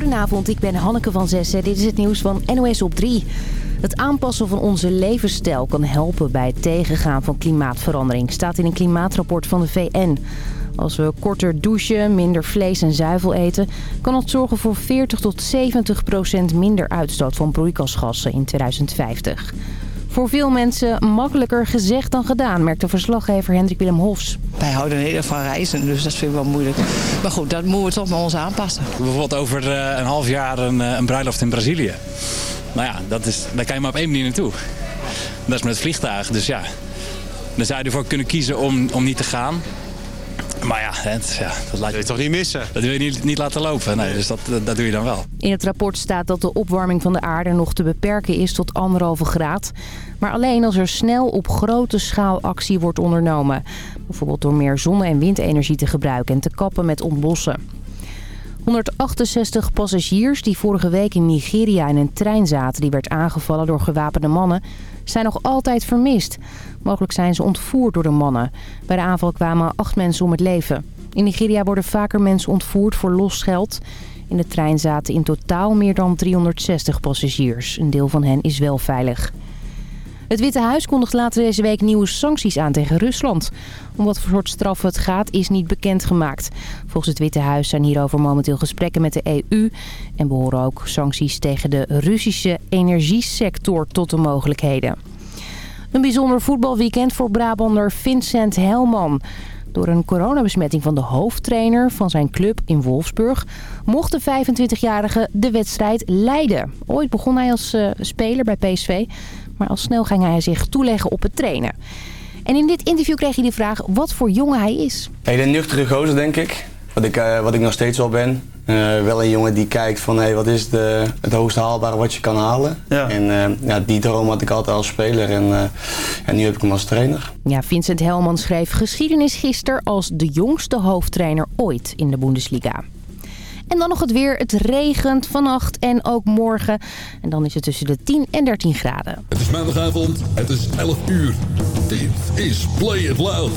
Goedenavond, ik ben Hanneke van Zessen. Dit is het nieuws van NOS op 3. Het aanpassen van onze levensstijl kan helpen bij het tegengaan van klimaatverandering... staat in een klimaatrapport van de VN. Als we korter douchen, minder vlees en zuivel eten... kan dat zorgen voor 40 tot 70 procent minder uitstoot van broeikasgassen in 2050. Voor veel mensen makkelijker gezegd dan gedaan, merkt de verslaggever Hendrik Willem Hofs. Wij houden heel erg van reizen, dus dat vind ik wel moeilijk. Maar goed, dat moeten we toch maar ons aanpassen. Bijvoorbeeld over eh, een half jaar een, eh, een bruiloft in Brazilië. Nou ja, dat is, daar kan je maar op één manier naartoe. Dat is met het vliegtuig, dus ja. Dan zou je ervoor kunnen kiezen om, om niet te gaan. Maar ja, het, ja dat laat je toch niet missen? Dat wil je niet, niet laten lopen. Nee, dus dat, dat doe je dan wel. In het rapport staat dat de opwarming van de aarde nog te beperken is tot anderhalve graad. Maar alleen als er snel op grote schaal actie wordt ondernomen. Bijvoorbeeld door meer zonne- en windenergie te gebruiken en te kappen met ontbossen. 168 passagiers die vorige week in Nigeria in een trein zaten... die werd aangevallen door gewapende mannen, zijn nog altijd vermist. Mogelijk zijn ze ontvoerd door de mannen. Bij de aanval kwamen acht mensen om het leven. In Nigeria worden vaker mensen ontvoerd voor losgeld. In de trein zaten in totaal meer dan 360 passagiers. Een deel van hen is wel veilig. Het Witte Huis kondigt later deze week nieuwe sancties aan tegen Rusland. Om wat voor soort straf het gaat is niet bekendgemaakt. Volgens het Witte Huis zijn hierover momenteel gesprekken met de EU... en behoren ook sancties tegen de Russische energiesector tot de mogelijkheden. Een bijzonder voetbalweekend voor Brabander Vincent Helman. Door een coronabesmetting van de hoofdtrainer van zijn club in Wolfsburg... mocht de 25-jarige de wedstrijd leiden. Ooit begon hij als uh, speler bij PSV... maar al snel ging hij zich toeleggen op het trainen. En in dit interview kreeg hij de vraag wat voor jongen hij is. Hele nuchtere gozer, denk ik. Wat ik, uh, wat ik nog steeds wel ben. Uh, wel een jongen die kijkt van hey, wat is de, het hoogst haalbare wat je kan halen. Ja. En uh, ja, die droom had ik altijd als speler en, uh, en nu heb ik hem als trainer. Ja, Vincent Helman schreef geschiedenis gisteren als de jongste hoofdtrainer ooit in de Bundesliga. En dan nog het weer. Het regent vannacht en ook morgen. En dan is het tussen de 10 en 13 graden. Het is maandagavond, het is 11 uur. Dit is Play It Loud.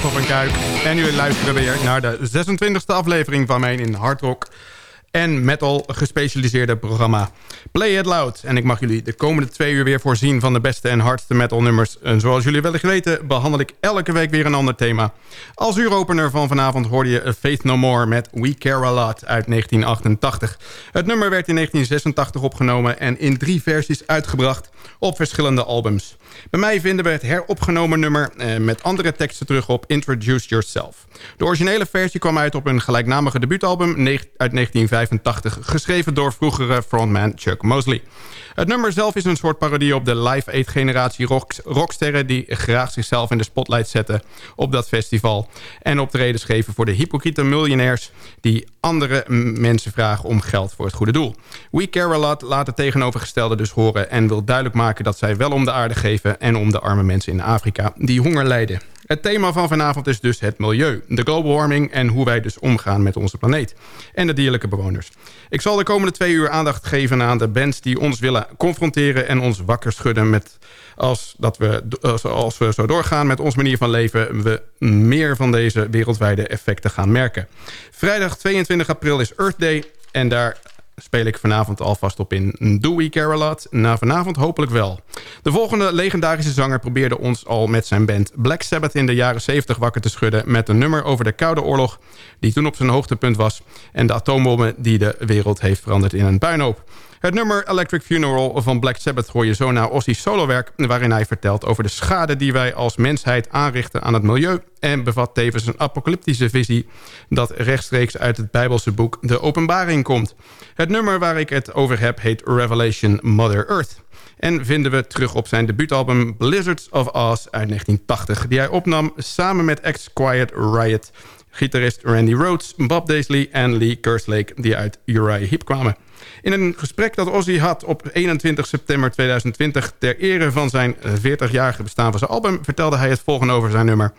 Van Kuik en jullie luisteren weer naar de 26e aflevering van mijn in Hard Rock en metal gespecialiseerde programma Play It Loud. En ik mag jullie de komende twee uur weer voorzien van de beste en hardste metal nummers. En zoals jullie wellicht weten behandel ik elke week weer een ander thema. Als uuropener van vanavond hoorde je Faith No More met We Care A Lot uit 1988. Het nummer werd in 1986 opgenomen en in drie versies uitgebracht op verschillende albums. Bij mij vinden we het heropgenomen nummer eh, met andere teksten terug op Introduce Yourself. De originele versie kwam uit op een gelijknamige debuutalbum uit 1985... geschreven door vroegere frontman Chuck Mosley. Het nummer zelf is een soort parodie op de Live Aid generatie rocksterren... die graag zichzelf in de spotlight zetten op dat festival... en optreden geven voor de hypocriete miljonairs... die andere mensen vragen om geld voor het goede doel. We Care A Lot laat het tegenovergestelde dus horen... en wil duidelijk maken dat zij wel om de aarde geven... en om de arme mensen in Afrika die honger lijden. Het thema van vanavond is dus het milieu, de global warming... en hoe wij dus omgaan met onze planeet en de dierlijke bewoners. Ik zal de komende twee uur aandacht geven aan de bands die ons willen confronteren... en ons wakker schudden met als, dat we, als we zo doorgaan met onze manier van leven... we meer van deze wereldwijde effecten gaan merken. Vrijdag 22 april is Earth Day en daar speel ik vanavond alvast op in A Lot? Na vanavond hopelijk wel. De volgende legendarische zanger probeerde ons al met zijn band Black Sabbath in de jaren 70 wakker te schudden... met een nummer over de Koude Oorlog die toen op zijn hoogtepunt was... en de atoombommen die de wereld heeft veranderd in een puinhoop. Het nummer Electric Funeral van Black Sabbath hoor je zo naar Ozzy's solowerk... waarin hij vertelt over de schade die wij als mensheid aanrichten aan het milieu... en bevat tevens een apocalyptische visie... dat rechtstreeks uit het Bijbelse boek De Openbaring komt. Het nummer waar ik het over heb heet Revelation Mother Earth... En vinden we terug op zijn debuutalbum Blizzards of Oz uit 1980... die hij opnam samen met ex-Quiet Riot... gitarist Randy Rhoads, Bob Daisley en Lee Kerslake... die uit Uriah Heep kwamen. In een gesprek dat Ozzy had op 21 september 2020... ter ere van zijn 40-jarige bestaan van zijn album... vertelde hij het volgende over zijn nummer.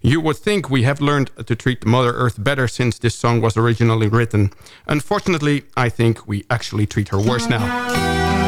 You would think we have learned to treat Mother Earth better... since this song was originally written. Unfortunately, I think we actually treat her worse now.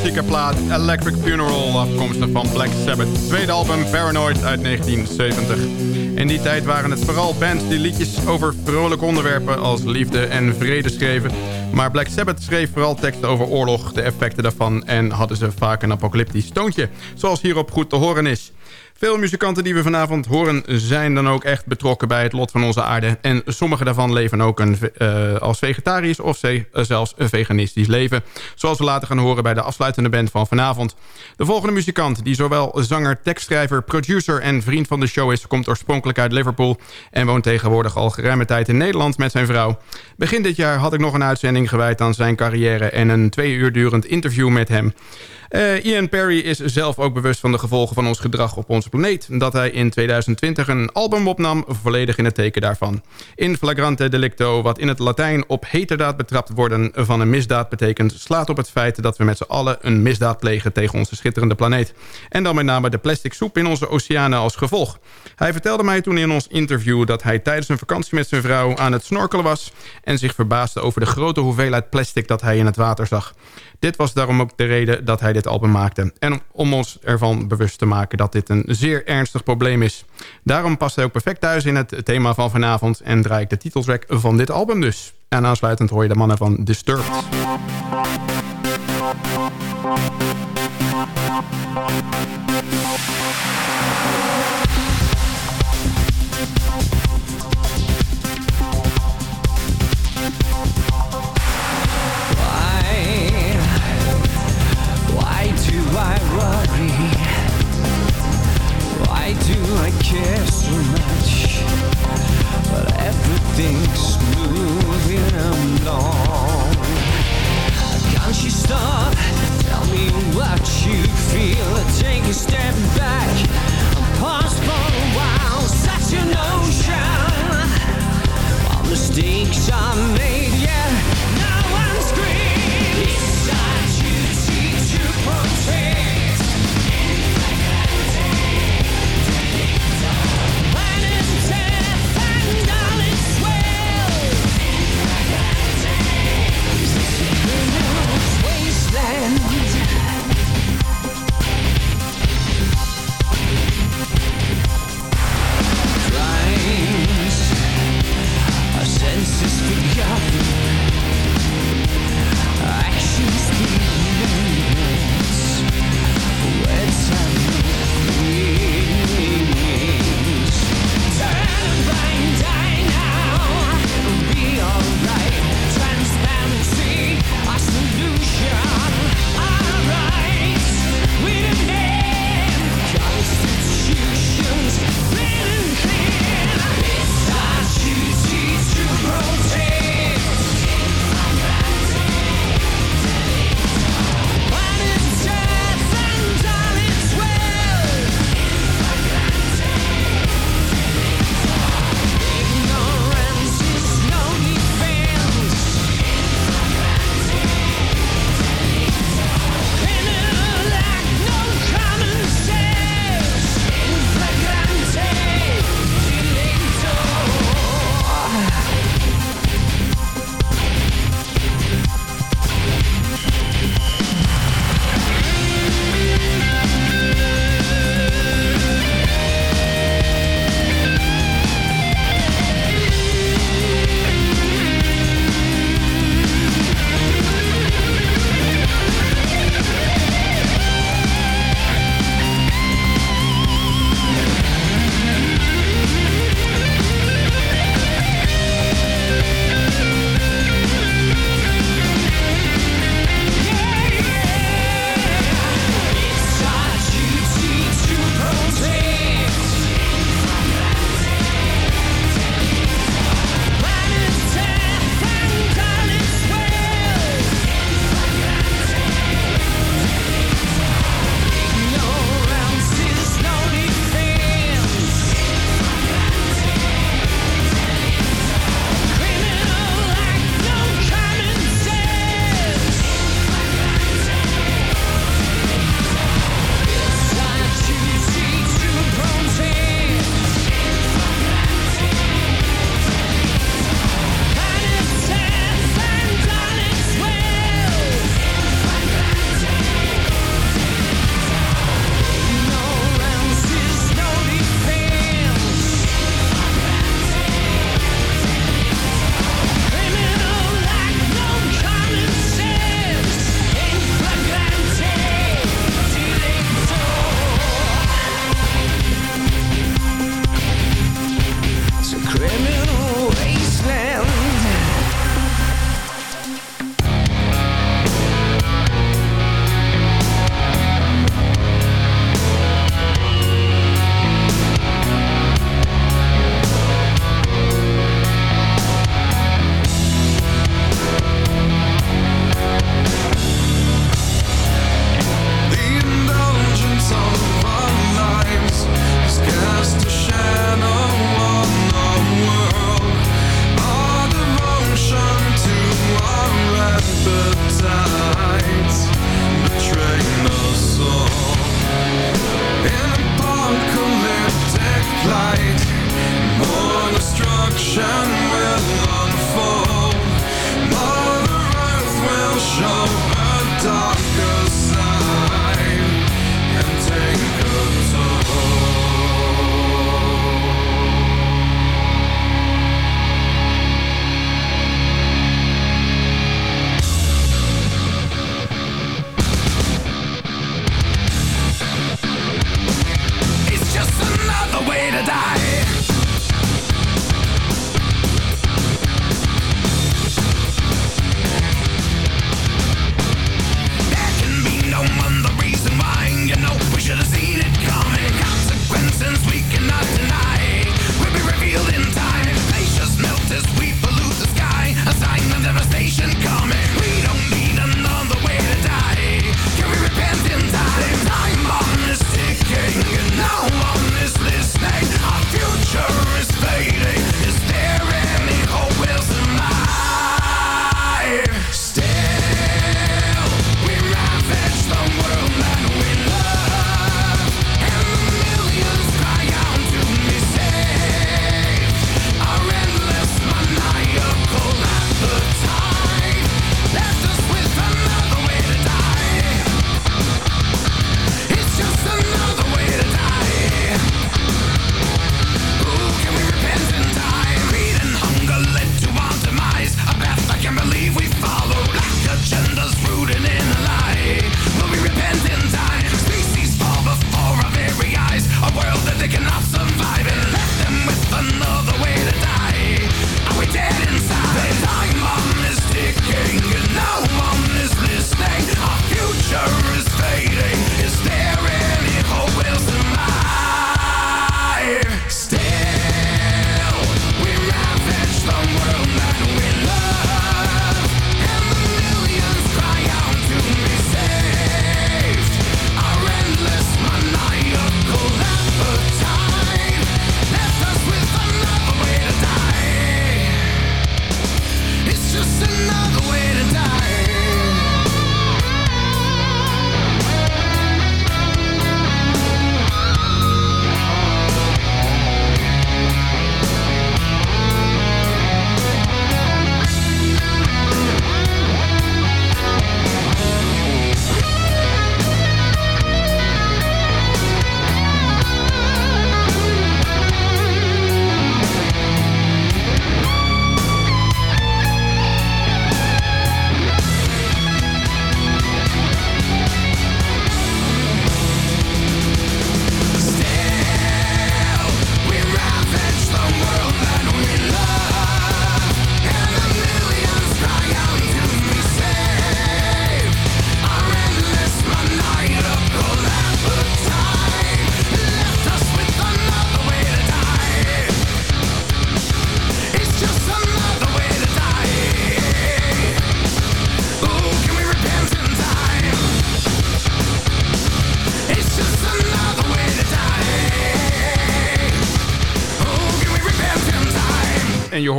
Klassieke plaat Electric Funeral... afkomstig van Black Sabbath. Tweede album Paranoid uit 1970. In die tijd waren het vooral bands die liedjes over vrolijke onderwerpen... als liefde en vrede schreven. Maar Black Sabbath schreef vooral teksten over oorlog, de effecten daarvan... en hadden ze vaak een apocalyptisch toontje, zoals hierop goed te horen is. Veel muzikanten die we vanavond horen zijn dan ook echt betrokken bij het lot van onze aarde. En sommige daarvan leven ook een, uh, als vegetarisch of ze, uh, zelfs een veganistisch leven. Zoals we later gaan horen bij de afsluitende band van vanavond. De volgende muzikant, die zowel zanger, tekstschrijver, producer en vriend van de show is... komt oorspronkelijk uit Liverpool en woont tegenwoordig al geruime tijd in Nederland met zijn vrouw. Begin dit jaar had ik nog een uitzending gewijd aan zijn carrière... en een twee uur durend interview met hem. Uh, Ian Perry is zelf ook bewust van de gevolgen van ons gedrag op onze planeet. Dat hij in 2020 een album opnam, volledig in het teken daarvan. In flagrante delicto, wat in het Latijn op heterdaad betrapt worden van een misdaad betekent... slaat op het feit dat we met z'n allen een misdaad plegen tegen onze schitterende planeet. En dan met name de plastic soep in onze oceanen als gevolg. Hij vertelde mij toen in ons interview dat hij tijdens een vakantie met zijn vrouw aan het snorkelen was... en zich verbaasde over de grote hoeveelheid plastic dat hij in het water zag. Dit was daarom ook de reden dat hij dit album maakte. En om ons ervan bewust te maken dat dit een zeer ernstig probleem is. Daarom past hij ook perfect thuis in het thema van vanavond... en draai ik de titeltrack van dit album dus. En aansluitend hoor je de mannen van Disturbed. Care so much But everything's moving along. Can't you stop? Tell me what you feel. Take a step back. And pause for a while. Set your notion. All mistakes are made, devastation coming.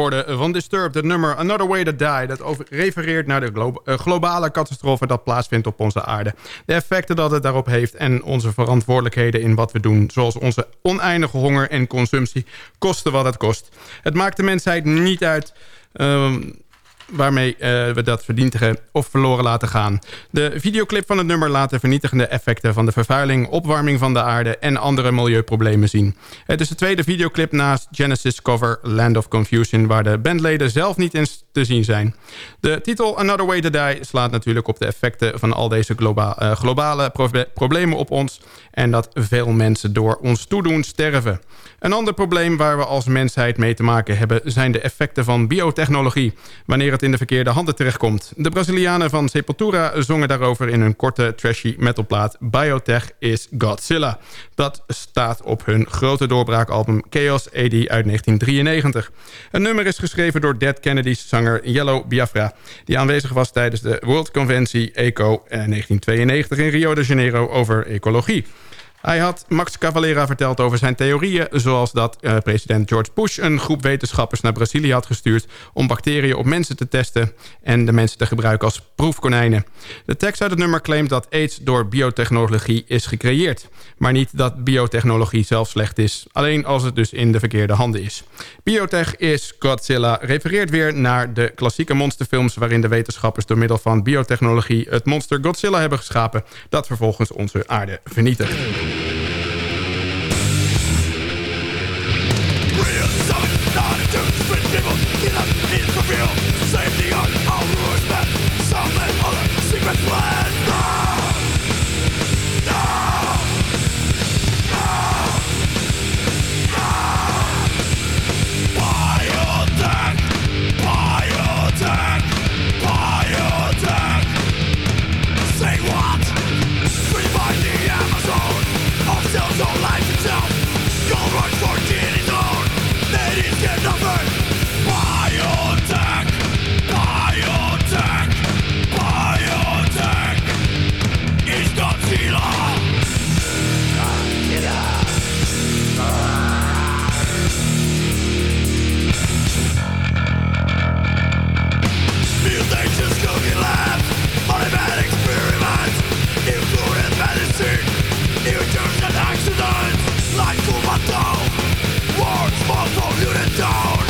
Hoorde van Disturbed het nummer Another Way to Die. Dat refereert naar de eh, globale catastrofe dat plaatsvindt op onze aarde. De effecten dat het daarop heeft en onze verantwoordelijkheden in wat we doen. Zoals onze oneindige honger en consumptie. Kosten wat het kost. Het maakt de mensheid niet uit... Ehm, waarmee uh, we dat verdientigen of verloren laten gaan. De videoclip van het nummer laat de vernietigende effecten van de vervuiling, opwarming van de aarde en andere milieuproblemen zien. Het is de tweede videoclip naast Genesis cover Land of Confusion, waar de bandleden zelf niet in te zien zijn. De titel Another Way to Die slaat natuurlijk op de effecten van al deze uh, globale problemen op ons en dat veel mensen door ons toedoen sterven. Een ander probleem waar we als mensheid mee te maken hebben... zijn de effecten van biotechnologie, wanneer het in de verkeerde handen terechtkomt. De Brazilianen van Sepultura zongen daarover in hun korte trashy metalplaat... Biotech is Godzilla. Dat staat op hun grote doorbraakalbum Chaos AD uit 1993. Een nummer is geschreven door Dead Kennedy's zanger Yellow Biafra... die aanwezig was tijdens de World Conventie ECO 1992 in Rio de Janeiro over ecologie. Hij had Max Cavalera verteld over zijn theorieën... zoals dat uh, president George Bush een groep wetenschappers naar Brazilië had gestuurd... om bacteriën op mensen te testen en de mensen te gebruiken als proefkonijnen. De tekst uit het nummer claimt dat AIDS door biotechnologie is gecreëerd. Maar niet dat biotechnologie zelf slecht is. Alleen als het dus in de verkeerde handen is. Biotech is Godzilla refereert weer naar de klassieke monsterfilms... waarin de wetenschappers door middel van biotechnologie het monster Godzilla hebben geschapen... dat vervolgens onze aarde vernietigt. real. Say like to battle Words fall from you down.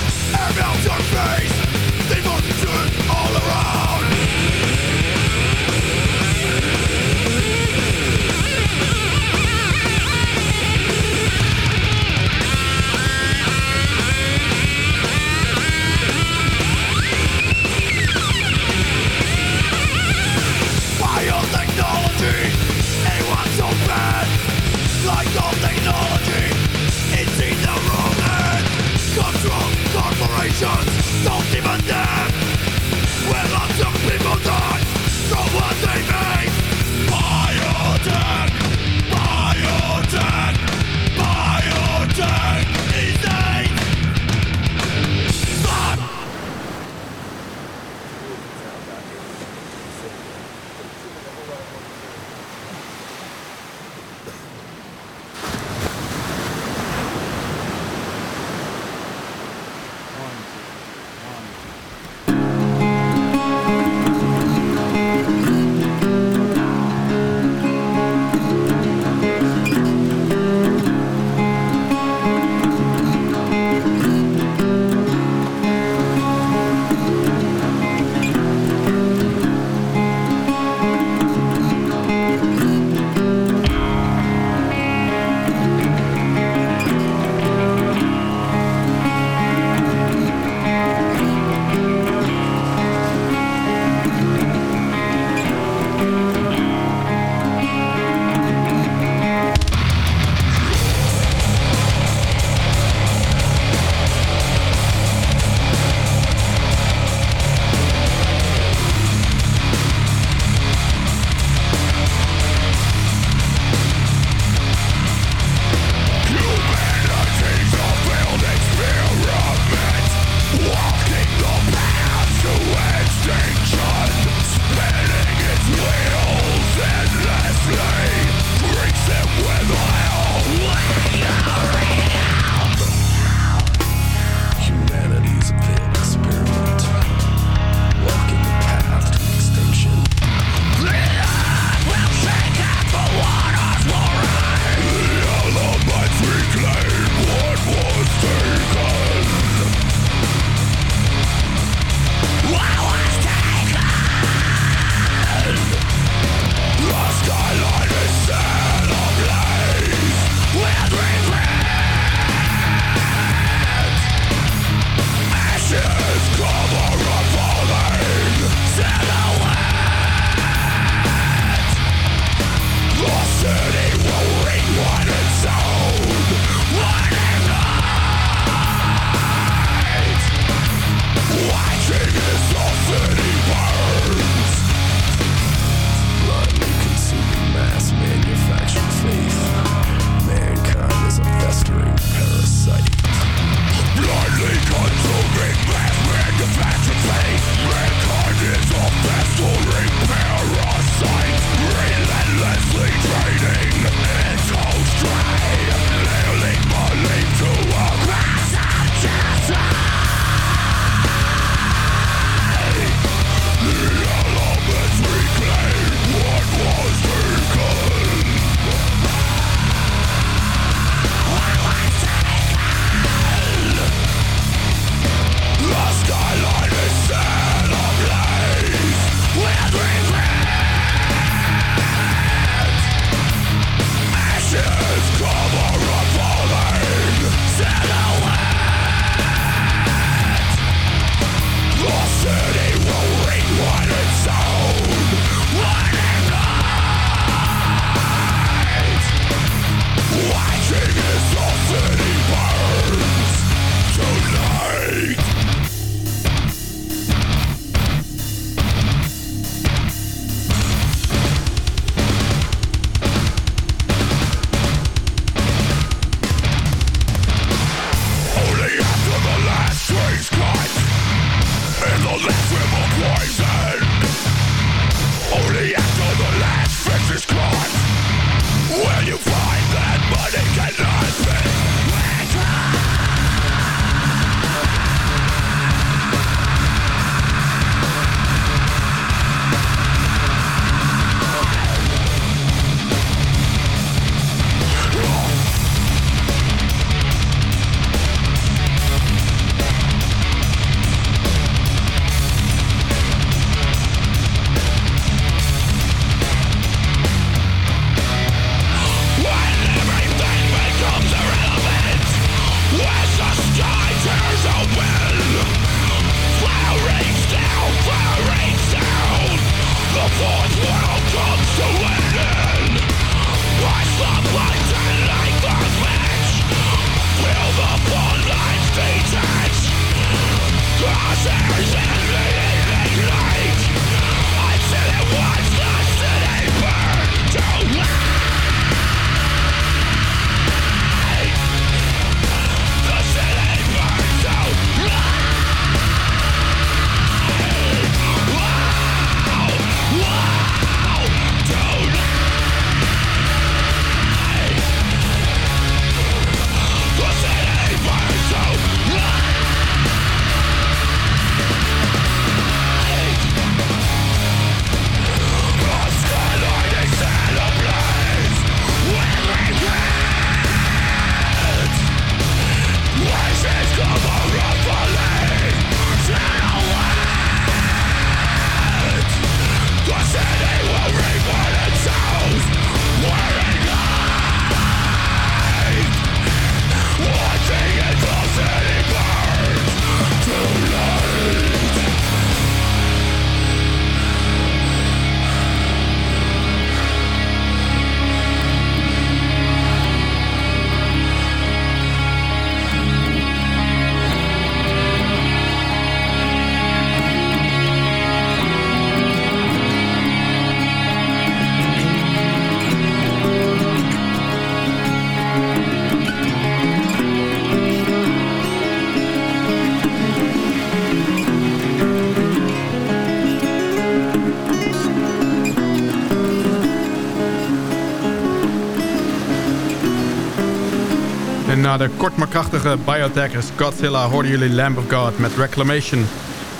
Na de kort maar krachtige biotechers Godzilla hoorden jullie Lamb of God met Reclamation.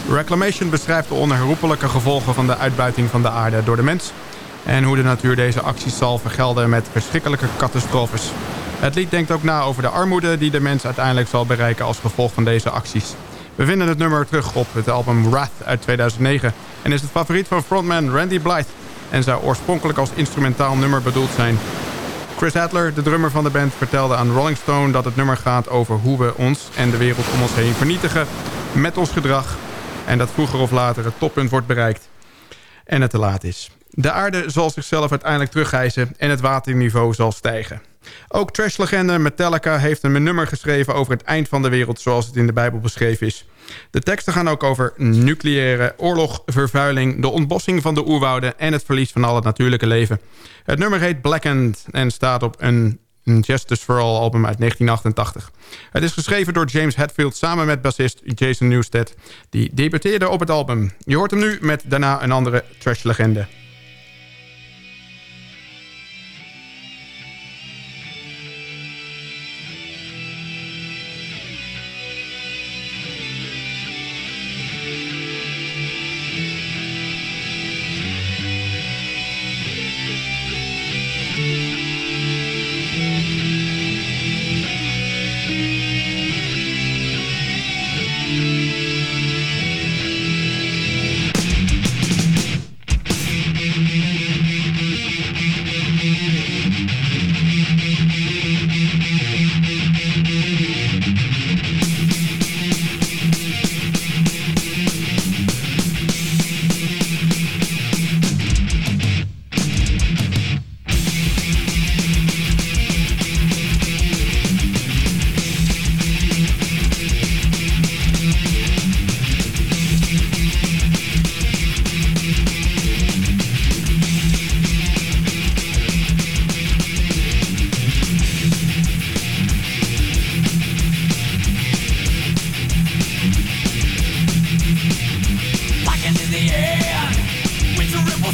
Reclamation beschrijft de onherroepelijke gevolgen van de uitbuiting van de aarde door de mens... en hoe de natuur deze acties zal vergelden met verschrikkelijke catastrofes. Het lied denkt ook na over de armoede die de mens uiteindelijk zal bereiken als gevolg van deze acties. We vinden het nummer terug op het album Wrath uit 2009 en is het favoriet van frontman Randy Blythe en zou oorspronkelijk als instrumentaal nummer bedoeld zijn. Chris Adler, de drummer van de band, vertelde aan Rolling Stone dat het nummer gaat over hoe we ons en de wereld om ons heen vernietigen met ons gedrag en dat vroeger of later het toppunt wordt bereikt en het te laat is. De aarde zal zichzelf uiteindelijk terughijzen en het waterniveau zal stijgen. Ook trashlegende Metallica heeft een nummer geschreven over het eind van de wereld... zoals het in de Bijbel beschreven is. De teksten gaan ook over nucleaire oorlog, vervuiling... de ontbossing van de oerwouden en het verlies van al het natuurlijke leven. Het nummer heet Blackened en staat op een Justice for All album uit 1988. Het is geschreven door James Hetfield samen met bassist Jason Newsted... die debuteerde op het album. Je hoort hem nu met daarna een andere trashlegende. Kills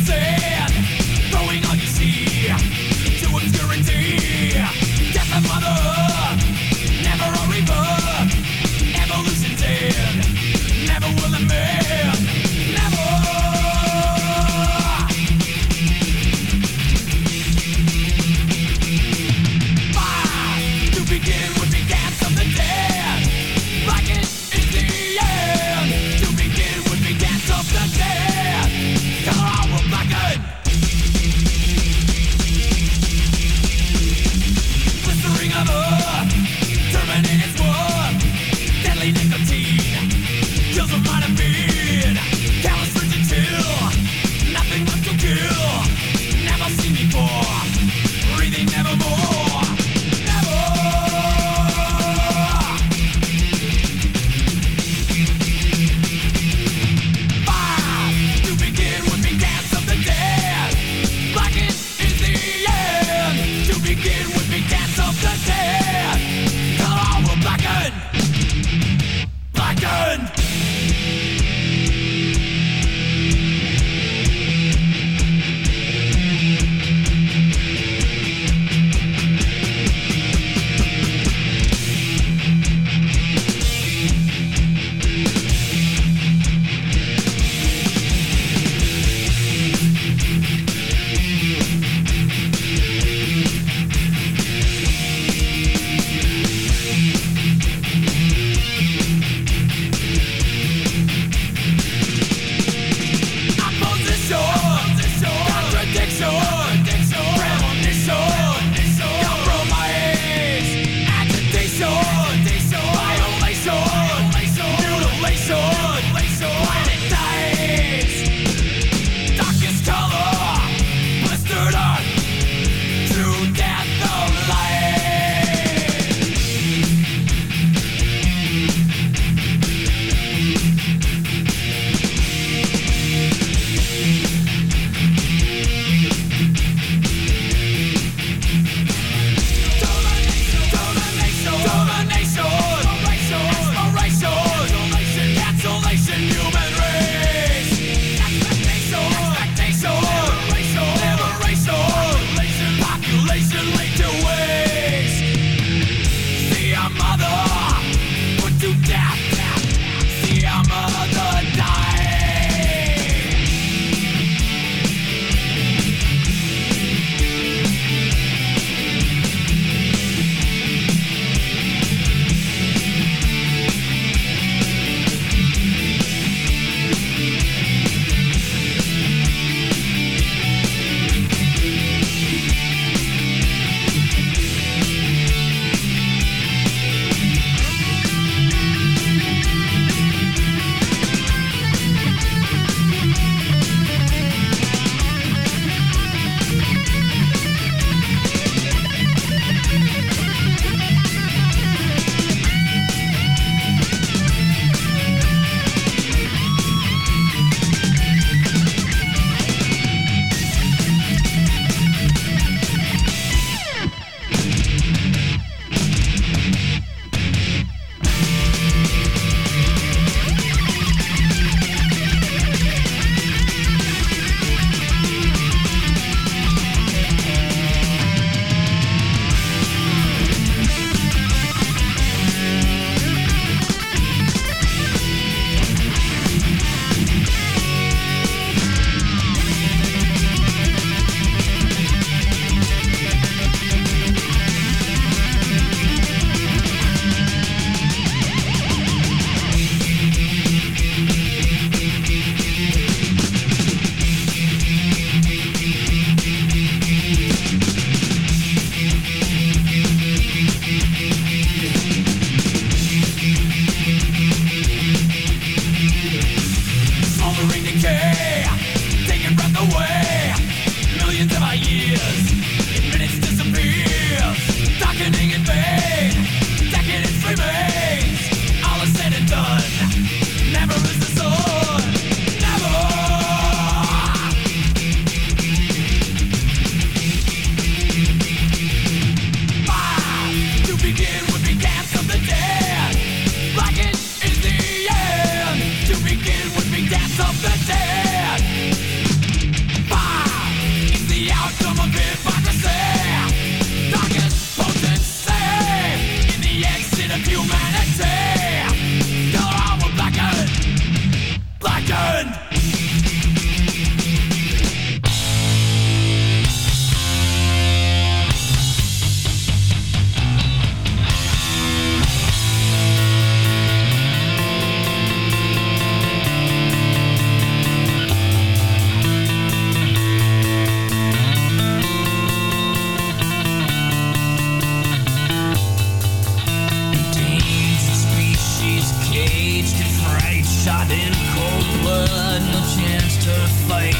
a in cold blood, no chance to fight.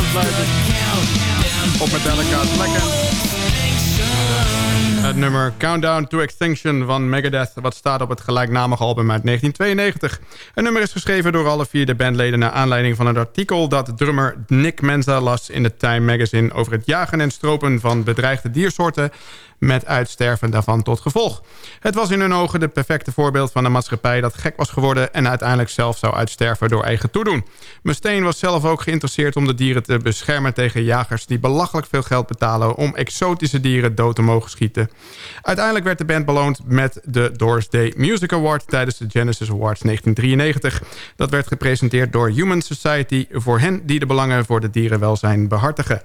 Op op Metallica's Lekker. Het nummer Countdown to Extinction van Megadeth... wat staat op het gelijknamige album uit 1992. Het nummer is geschreven door alle vier de bandleden... naar aanleiding van een artikel dat drummer Nick Menza las in de Time Magazine... over het jagen en stropen van bedreigde diersoorten met uitsterven daarvan tot gevolg. Het was in hun ogen de perfecte voorbeeld van een maatschappij dat gek was geworden... en uiteindelijk zelf zou uitsterven door eigen toedoen. Mustaine was zelf ook geïnteresseerd om de dieren te beschermen tegen jagers... die belachelijk veel geld betalen om exotische dieren dood te mogen schieten. Uiteindelijk werd de band beloond met de Doors Day Music Award... tijdens de Genesis Awards 1993. Dat werd gepresenteerd door Human Society... voor hen die de belangen voor de dierenwelzijn behartigen.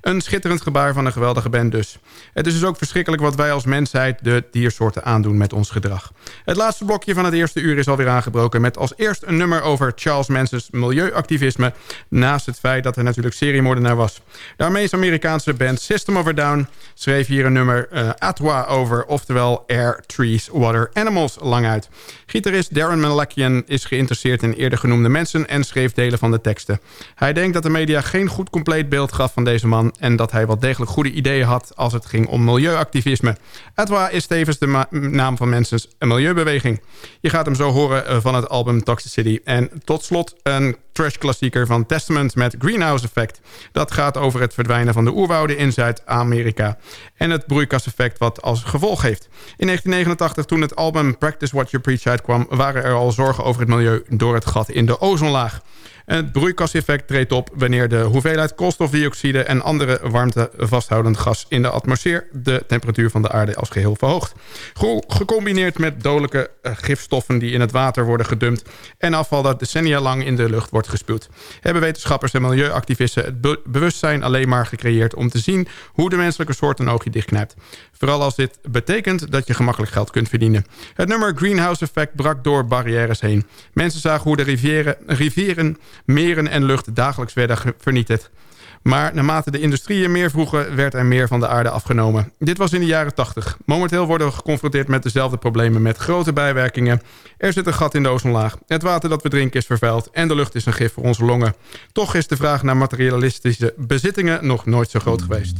Een schitterend gebaar van een geweldige band dus. Het is dus ook wat wij als mensheid de diersoorten aandoen met ons gedrag. Het laatste blokje van het eerste uur is alweer aangebroken... met als eerst een nummer over Charles Manson's milieuactivisme... naast het feit dat hij natuurlijk seriemoordenaar was. De Amerikaanse band System of a Down schreef hier een nummer uh, Atwa over... oftewel Air, Trees, Water, Animals lang uit. Gitarist Darren Malakian is geïnteresseerd in eerder genoemde mensen... en schreef delen van de teksten. Hij denkt dat de media geen goed compleet beeld gaf van deze man... en dat hij wel degelijk goede ideeën had als het ging om milieuactivisme activisme. Atwa is tevens de naam van Mensens milieubeweging. Je gaat hem zo horen eh, van het album Toxicity. En tot slot een trash-klassieker van Testament met Greenhouse Effect. Dat gaat over het verdwijnen van de oerwouden in Zuid-Amerika. En het broeikaseffect wat als gevolg heeft. In 1989, toen het album Practice What You Preach uitkwam... waren er al zorgen over het milieu door het gat in de ozonlaag. Het broeikaseffect treedt op wanneer de hoeveelheid koolstofdioxide... en andere warmte vasthoudend gas in de atmosfeer... de temperatuur van de aarde als geheel verhoogt. Gecombineerd met dodelijke eh, gifstoffen die in het water worden gedumpt... en afval dat decennia lang in de lucht wordt gespuwd... hebben wetenschappers en milieuactivisten het bewustzijn alleen maar gecreëerd... om te zien hoe de menselijke soort een oogje dichtknijpt. Vooral als dit betekent dat je gemakkelijk geld kunt verdienen. Het nummer Greenhouse Effect brak door barrières heen. Mensen zagen hoe de rivieren, rivieren meren en lucht dagelijks werden vernietigd. Maar naarmate de industrieën meer vroegen, werd er meer van de aarde afgenomen. Dit was in de jaren 80. Momenteel worden we geconfronteerd met dezelfde problemen met grote bijwerkingen. Er zit een gat in de ozonlaag. Het water dat we drinken is vervuild en de lucht is een gif voor onze longen. Toch is de vraag naar materialistische bezittingen nog nooit zo groot geweest.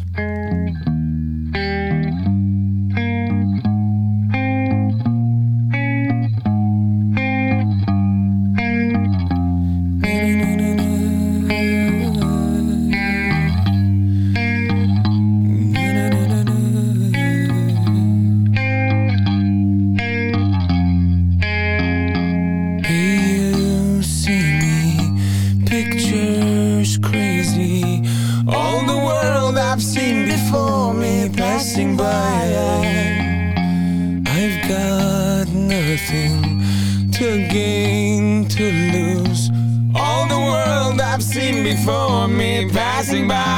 passing by.